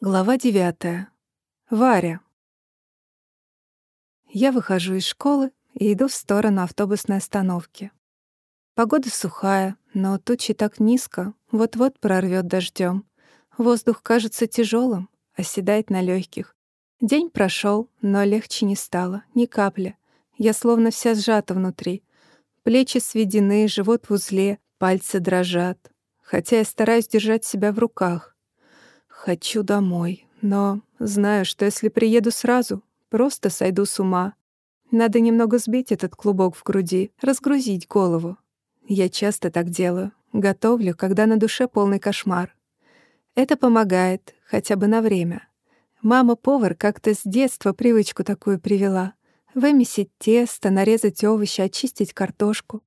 Глава девятая. Варя. Я выхожу из школы и иду в сторону автобусной остановки. Погода сухая, но тучи так низко, вот-вот прорвет дождем. Воздух кажется тяжелым, оседает на легких. День прошел, но легче не стало, ни капли. Я словно вся сжата внутри. Плечи сведены, живот в узле, пальцы дрожат. Хотя я стараюсь держать себя в руках. Хочу домой, но знаю, что если приеду сразу, просто сойду с ума. Надо немного сбить этот клубок в груди, разгрузить голову. Я часто так делаю. Готовлю, когда на душе полный кошмар. Это помогает, хотя бы на время. Мама-повар как-то с детства привычку такую привела. Вымесить тесто, нарезать овощи, очистить картошку.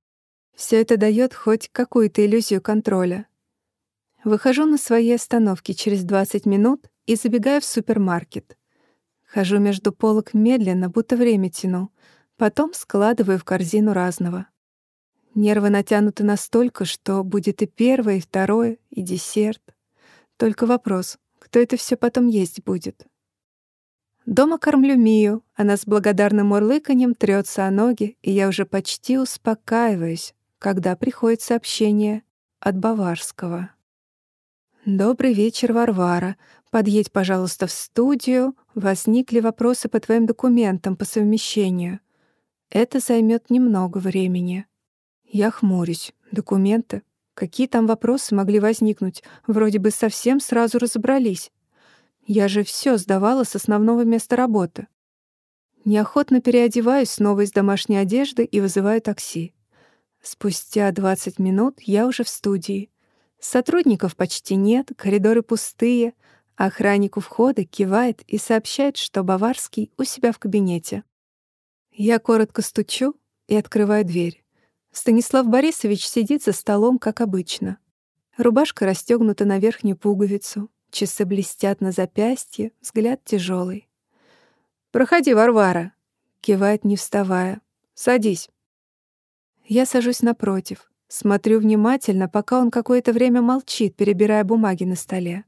Все это дает хоть какую-то иллюзию контроля. Выхожу на своей остановке через 20 минут и забегаю в супермаркет. Хожу между полок медленно, будто время тяну. Потом складываю в корзину разного. Нервы натянуты настолько, что будет и первое, и второе, и десерт. Только вопрос, кто это все потом есть будет? Дома кормлю Мию, она с благодарным урлыканьем трется о ноги, и я уже почти успокаиваюсь, когда приходит сообщение от Баварского. «Добрый вечер, Варвара. Подъедь, пожалуйста, в студию. Возникли вопросы по твоим документам по совмещению. Это займет немного времени». Я хмурюсь. Документы? Какие там вопросы могли возникнуть? Вроде бы совсем сразу разобрались. Я же все сдавала с основного места работы. Неохотно переодеваюсь снова из домашней одежды и вызываю такси. Спустя 20 минут я уже в студии. Сотрудников почти нет, коридоры пустые. Охранник у входа кивает и сообщает, что Баварский у себя в кабинете. Я коротко стучу и открываю дверь. Станислав Борисович сидит за столом, как обычно. Рубашка расстегнута на верхнюю пуговицу, часы блестят на запястье, взгляд тяжелый. «Проходи, Варвара», — кивает, не вставая. «Садись». Я сажусь напротив. Смотрю внимательно, пока он какое-то время молчит, перебирая бумаги на столе.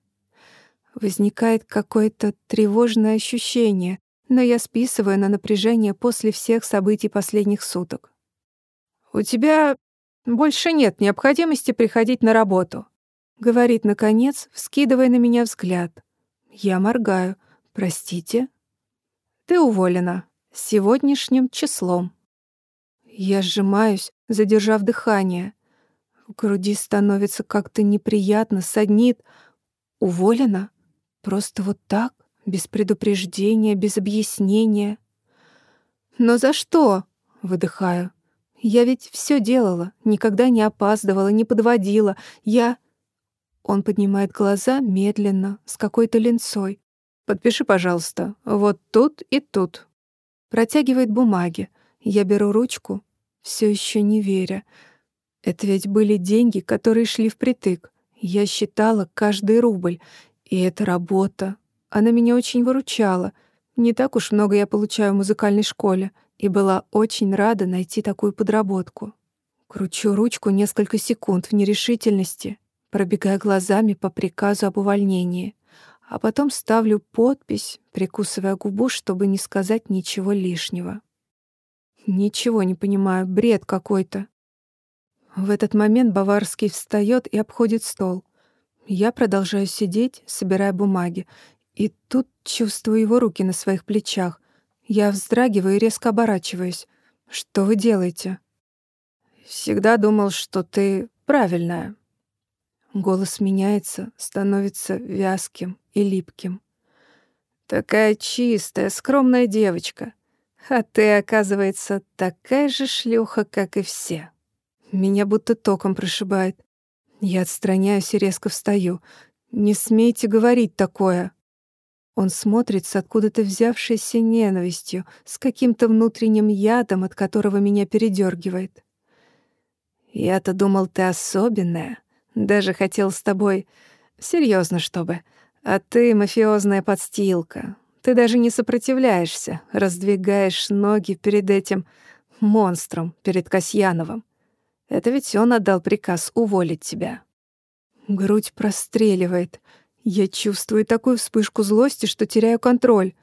Возникает какое-то тревожное ощущение, но я списываю на напряжение после всех событий последних суток. «У тебя больше нет необходимости приходить на работу», — говорит, наконец, вскидывая на меня взгляд. Я моргаю. «Простите?» «Ты уволена. Сегодняшним числом». Я сжимаюсь, задержав дыхание. В груди становится как-то неприятно, саднит. Уволена? Просто вот так? Без предупреждения, без объяснения? «Но за что?» — выдыхаю. «Я ведь все делала, никогда не опаздывала, не подводила. Я...» Он поднимает глаза медленно, с какой-то линцой. «Подпиши, пожалуйста, вот тут и тут». Протягивает бумаги. Я беру ручку, все еще не веря. Это ведь были деньги, которые шли впритык. Я считала каждый рубль. И эта работа. Она меня очень выручала. Не так уж много я получаю в музыкальной школе. И была очень рада найти такую подработку. Кручу ручку несколько секунд в нерешительности, пробегая глазами по приказу об увольнении. А потом ставлю подпись, прикусывая губу, чтобы не сказать ничего лишнего. Ничего не понимаю, бред какой-то. В этот момент Баварский встает и обходит стол. Я продолжаю сидеть, собирая бумаги, и тут чувствую его руки на своих плечах. Я вздрагиваю и резко оборачиваюсь. «Что вы делаете?» «Всегда думал, что ты правильная». Голос меняется, становится вязким и липким. «Такая чистая, скромная девочка. А ты, оказывается, такая же шлюха, как и все». Меня будто током прошибает. Я отстраняюсь и резко встаю. «Не смейте говорить такое!» Он смотрит с откуда-то взявшейся ненавистью, с каким-то внутренним ядом, от которого меня передергивает. «Я-то думал, ты особенная. Даже хотел с тобой... серьезно, чтобы. А ты мафиозная подстилка. Ты даже не сопротивляешься, раздвигаешь ноги перед этим монстром, перед Касьяновым. Это ведь он отдал приказ уволить тебя. Грудь простреливает. Я чувствую такую вспышку злости, что теряю контроль.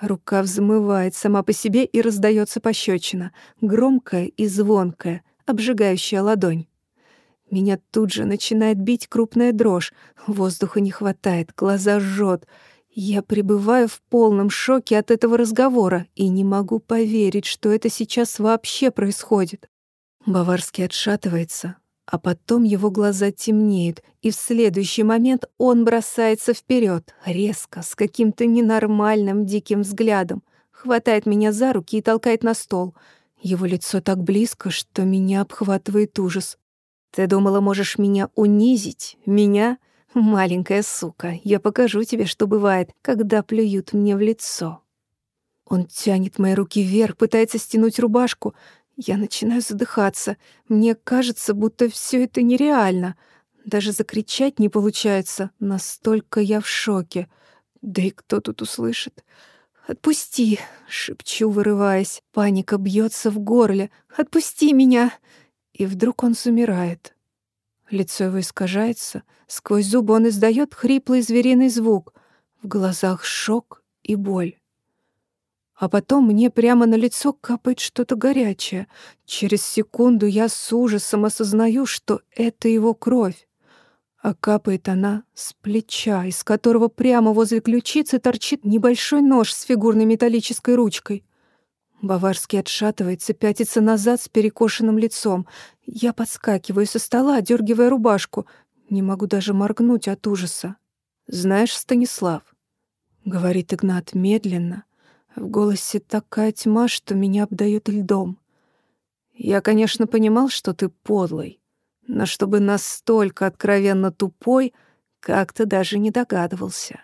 Рука взмывает сама по себе и раздается пощечина, громкая и звонкая, обжигающая ладонь. Меня тут же начинает бить крупная дрожь, воздуха не хватает, глаза жжет. Я пребываю в полном шоке от этого разговора и не могу поверить, что это сейчас вообще происходит. Баварский отшатывается, а потом его глаза темнеют, и в следующий момент он бросается вперед, резко, с каким-то ненормальным диким взглядом, хватает меня за руки и толкает на стол. Его лицо так близко, что меня обхватывает ужас. «Ты думала, можешь меня унизить? Меня? Маленькая сука, я покажу тебе, что бывает, когда плюют мне в лицо». Он тянет мои руки вверх, пытается стянуть рубашку, я начинаю задыхаться. Мне кажется, будто все это нереально. Даже закричать не получается. Настолько я в шоке. Да и кто тут услышит? «Отпусти!» — шепчу, вырываясь. Паника бьется в горле. «Отпусти меня!» И вдруг он замирает. Лицо его искажается. Сквозь зубы он издает хриплый звериный звук. В глазах шок и боль. А потом мне прямо на лицо капает что-то горячее. Через секунду я с ужасом осознаю, что это его кровь. А капает она с плеча, из которого прямо возле ключицы торчит небольшой нож с фигурной металлической ручкой. Баварский отшатывается, пятится назад с перекошенным лицом. Я подскакиваю со стола, дергивая рубашку. Не могу даже моргнуть от ужаса. «Знаешь, Станислав», — говорит Игнат медленно, в голосе такая тьма, что меня обдает льдом. Я, конечно, понимал, что ты подлый, но чтобы настолько откровенно тупой, как-то даже не догадывался.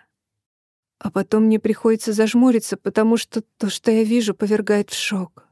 А потом мне приходится зажмуриться, потому что то, что я вижу, повергает в шок.